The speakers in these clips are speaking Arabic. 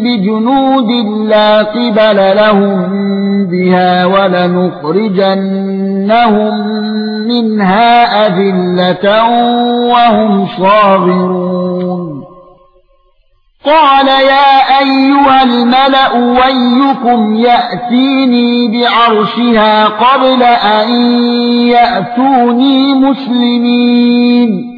بجنود لا قبل لهم بها ولنخرجنهم منها أذلة وهم صاغرون. قال يا أيها الملأ ويكم يأتيني بعرشها قبل أن يأتوني مسلمين.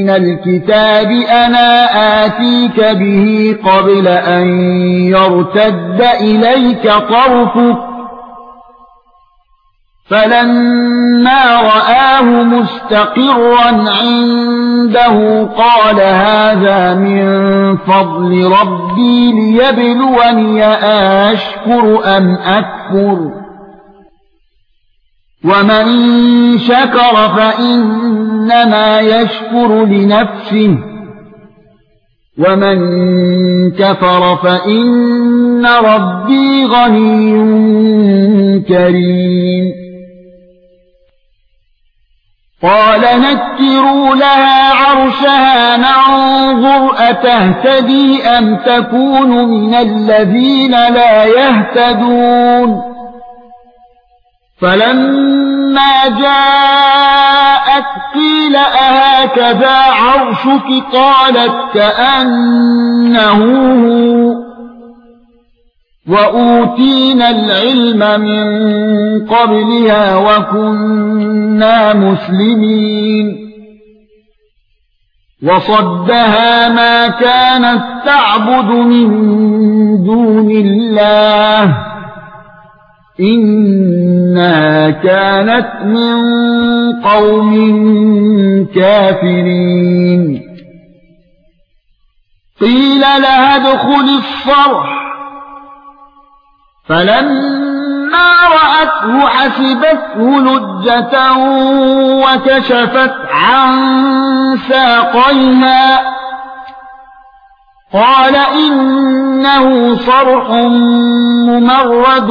من الكتاب أنا آتيك به قبل أن يرتد إليك طرفك فَلَمَّا رَآهُ مُسْتَقِرًّا عِندَهُ قَالَ هَذَا مِن فَضْلِ رَبِّي لِيَبْلُوَنِي أَشْكُرُ أَمْ أَكْفُرُ وَمَن شَكَرَ فَإِنَّمَا يَشْكُرُ لِنَفْسِهِ وَمَن كَفَرَ فَإِنَّ رَبِّي غَنِيٌّ كَرِيمٌ قال نكروا لها عرشها ننظر اتهتدي ام تكون من الذين لا يهتدون فلما جاءت قيل أهكذا عرشك؟ قالت كأنه هو وَأُوتِينَا الْعِلْمَ مِنْ قَبْلِهَا وَكُنَّا مُسْلِمِينَ. وَصَدَّهَا مَا كَانَتْ تَعْبُدُ مِن دُونِ اللَّهِ. إِنَّهَا كَانَتْ مِن قَوْمٍ كَافِرِينَ قِيلَ لَهَا ادْخُلِي الصَّرْحَ فَلَمَّا رَأَتْهُ حَسِبَتْهُ لُجَّةً وَكَشَفَتْ عَن سَاقَيْهَا قَالَ إِنَّهُ صَرْحٌ مُمَرَّدٌ